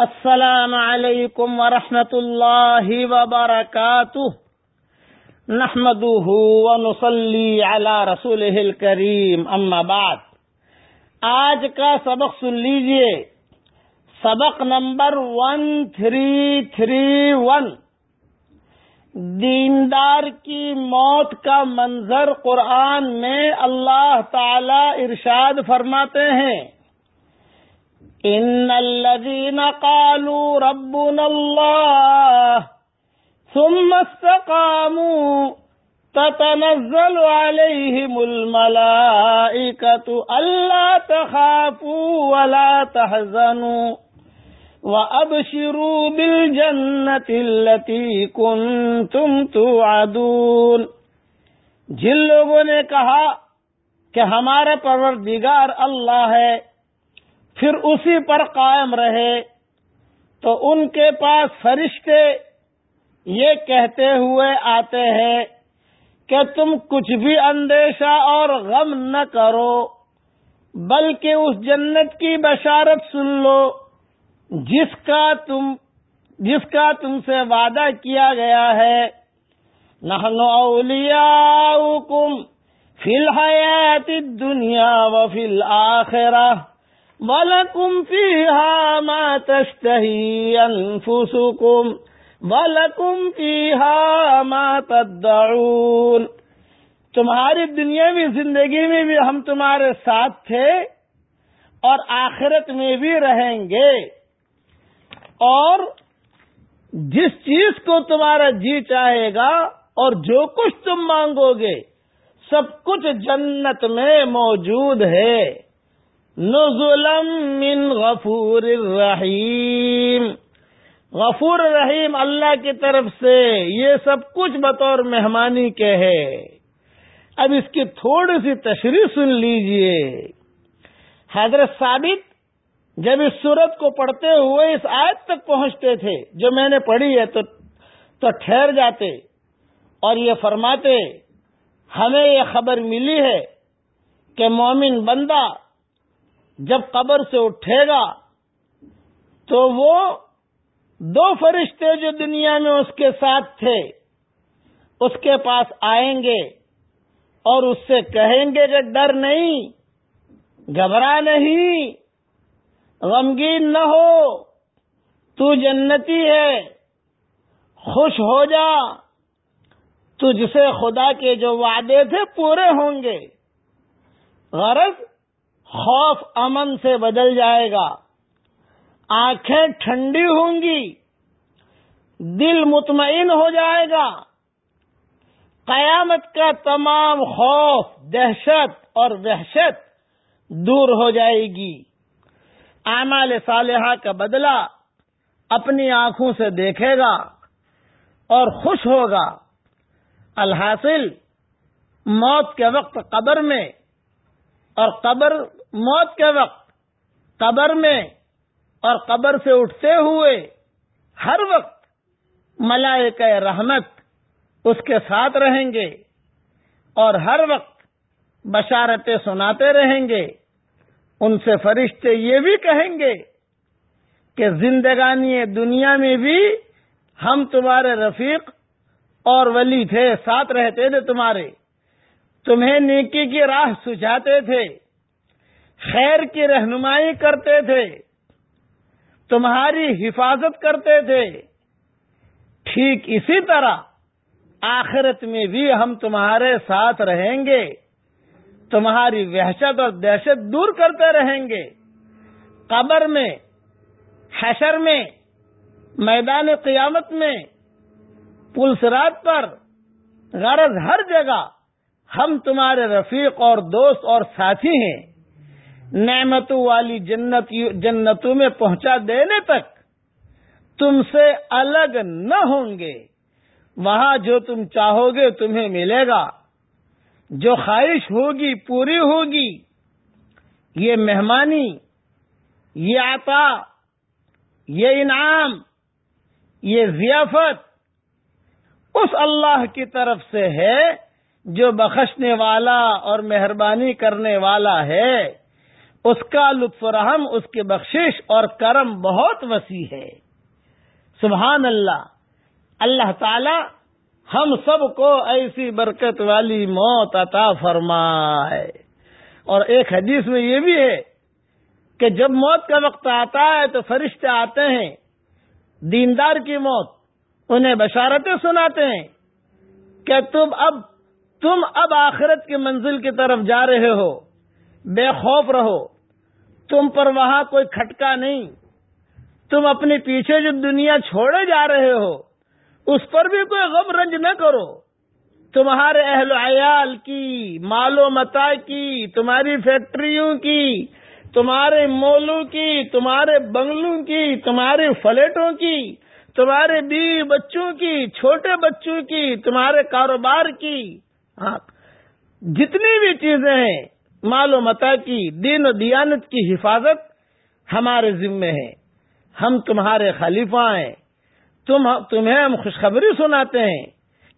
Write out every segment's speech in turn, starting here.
السلام علیکم ورحمۃ اللہ وبرکاتہ۔ نحمده ونصلي على رسوله الكريم اما بعد۔ آج کا سبق سن لیجیے۔ سبق number one three three one دیندار کی موت کا منظر قرآن میں اللہ تعالی ارشاد فرماتے ہیں۔ ان الذين قالوا ربنا الله ثم استقاموا تتنزل عليهم الملائكة ألا تخافوا ولا تحزنوا وأبشروا بالجنة التي كنتم توعدون جن لوگوں نے کہا کہ ہمارا پروردگار اللہ ہے پھر اسی پر قائم رہے تو ان کے پاس فرشتے یہ کہتے ہوئے آتے ہیں کہ تم کچھ بھی اندیشہ اور غم نہ کرو، بلکہ اس جنت کی بشارت سن لو، جس کا تم، جس کا تم سے وعدہ کیا گیا ہے۔ نحن اولیاؤکم فی الحیات الدنیا وفی الاخرہ وَلَكُمْ فِيهَا مَا تَشْتَهِي أَنفُسُكُمْ وَلَكُمْ فِيهَا مَا تَدَّعُونَ تمہاری دنیاوی زندگی میں بھی ہم تمہارے ساتھ تھے اور آخرت میں بھی رہیں گے اور جس چیز کو تمہارا جی چاہے گا اور جو کچھ تم مانگو گے، سب کچھ جنت میں موجود ہے۔ نزلم من غفور الرحیم۔ غفور رحیم اللہ کی طرف سے یہ سب کچھ بطور مہمانی کے ہے۔ اب اس کی تھوڑی سی تشریح سن لیجیے۔ حضرت ثابت جب اس صورت کو پڑھتے ہوئے اس آیت تک پہنچتے تھے، جو میں نے پڑھی ہے تو تو ٹھہر جاتے اور یہ فرماتے، ہمیں یہ خبر ملی ہے کہ مومن بندہ جب قبر سے اٹھے گا تو وہ دو فرشتے جو دنیا میں اس کے ساتھ تھے، اس کے پاس آئیں گے اور اس سے کہیں گے کہ ڈر نہیں، گھبرا نہیں، غمگین نہ ہو، تو جنتی ہے، خوش ہو جا، تجھ سے خدا کے جو وعدے تھے پورے ہوں گے۔ غرض خوف امن سے بدل جائے گا۔ آنکھیں ٹھنڈی ہوں گی۔ دل مطمئن ہو جائے گا۔ قیامت کا تمام خوف، دہشت اور وحشت دور ہو جائے گی۔ اعمال صالحہ کا بدلہ اپنی آنکھوں سے دیکھے گا اور خوش ہوگا۔ الحاصل، موت کے وقت قبر میں اور قبر موت کے وقت قبر میں اور قبر سے اٹھتے ہوئے ہر وقت ملائکہ رحمت اس کے ساتھ رہیں گے اور ہر وقت بشارتیں سناتے رہیں گے۔ ان سے فرشتے یہ بھی کہیں گے کہ زندگانی دنیا میں بھی ہم تمہارے رفیق اور ولی تھے، ساتھ رہتے تھے تمہارے۔ تمہیں نیکی کی راہ سجاتے تھے۔ خیر کی رہنمائی کرتے تھے، تمہاری حفاظت کرتے تھے۔ ٹھیک اسی طرح آخرت میں بھی ہم تمہارے ساتھ رہیں گے۔ تمہاری وحشت اور دہشت دور کرتے رہیں گے۔ قبر میں، حشر میں، میدان قیامت میں پلسرات پر، غرض ہر جگہ ہم تمہارے رفیق اور دوست اور ساتھی ہیں۔ نعمتوں والی جنت جنتوں میں پہنچا دینے تک تم سے الگ نہ ہوں گے۔ وہاں جو تم چاہو گے تمہیں ملے گا۔ جو خواہش ہوگی پوری ہوگی۔ یہ مہمانی، یہ عطا، یہ انعام، یہ ضیافت اس اللہ کی طرف سے ہے جو بخشنے والا اور مہربانی کرنے والا ہے۔ اس کا لطف رحم، اس کی بخشش اور کرم بہت وسیع ہے۔ سبحان اللہ۔ اللہ تعالی ہم سب کو ایسی برکت والی موت عطا فرمائے۔ اور ایک حدیث میں یہ بھی ہے کہ جب موت کا وقت آتا ہے تو فرشتے آتے ہیں، دیندار کی موت، انہیں بشارتیں سناتے ہیں کہ تم اب تم اب آخرت کی منزل کی طرف جا رہے ہو۔ بے خوف رہو۔ تم پر وہاں کوئی کھٹکا نہیں۔ تم اپنے پیچھے جو دنیا چھوڑے جا رہے ہو، اس پر بھی کوئی غم رنج نہ کرو۔ تمہارے اہل عیال کی، مال و متا کی، تمہاری فیکٹریوں کی، تمہارے مولوں کی، تمہارے بنگلوں کی، تمہارے فلیٹوں کی، تمہارے بیوی بچوں کی، چھوٹے بچوں کی، تمہارے کاروبار کی۔ ہاں جتنی بھی چیزیں ہیں مال و متا کی دین و دیانت کی حفاظت ہمارے ذمے ہے۔ ہم تمہارے خلیفہ ہیں۔ تم تمہیں ہم خوشخبری سناتے ہیں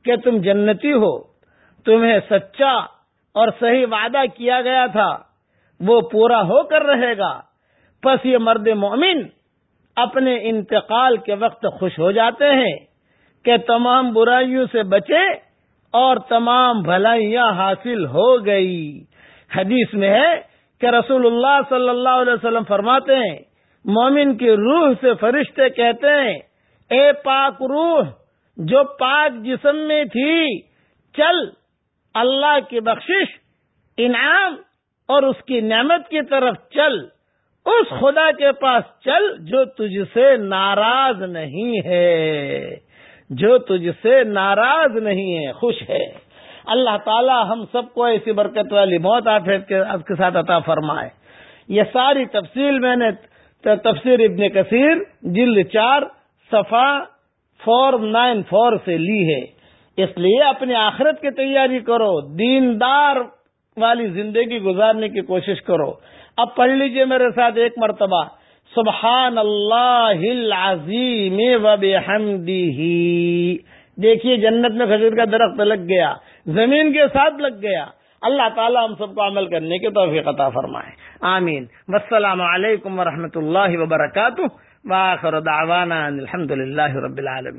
کہ تم جنتی ہو۔ تمہیں سچا اور صحیح وعدہ کیا گیا تھا۔ وہ پورا ہو کر رہے گا۔ پس یہ مرد مومن اپنے انتقال کے وقت خوش ہو جاتے ہیں کہ تمام برائیوں سے بچے اور تمام بھلائیاں حاصل ہو گئی۔ حدیث میں ہے کہ رسول اللہ صلی اللہ علیہ وسلم فرماتے ہیں، مومن کی روح سے فرشتے کہتے ہیں، اے پاک روح، جو پاک جسم میں تھی، چل اللہ کی بخشش، انعام اور اس کی نعمت کی طرف چل، اس خدا کے پاس چل جو تجھ سے ناراض نہیں ہے۔ جو تجھ سے ناراض نہیں ہے، خوش ہے۔ اللہ تعالی ہم سب کو ایسی برکت والی موت آپ کے ساتھ عطا فرمائے۔ یہ ساری تفصیل میں نے تفسیر ابن کثیر جلد چار صفا فور نائن فور سے لی ہے۔ اس لیے اپنی آخرت کی تیاری کرو، دیندار والی زندگی گزارنے کی کوشش کرو۔ اب پڑھ لیجیے میرے ساتھ ایک مرتبہ۔ سبحان اللہ العظیم و بحمدہ۔ دیکھیے جنت میں کھجور کا درخت لگ گیا، زمین کے ساتھ لگ گیا۔ اللہ تعالیٰ ہم سب کو عمل کرنے کی توفیق عطا فرمائے۔ آمین۔ والسلام علیکم ورحمۃ اللہ وبرکاتہ۔ واخر دعوانا الحمد للہ رب العالمین۔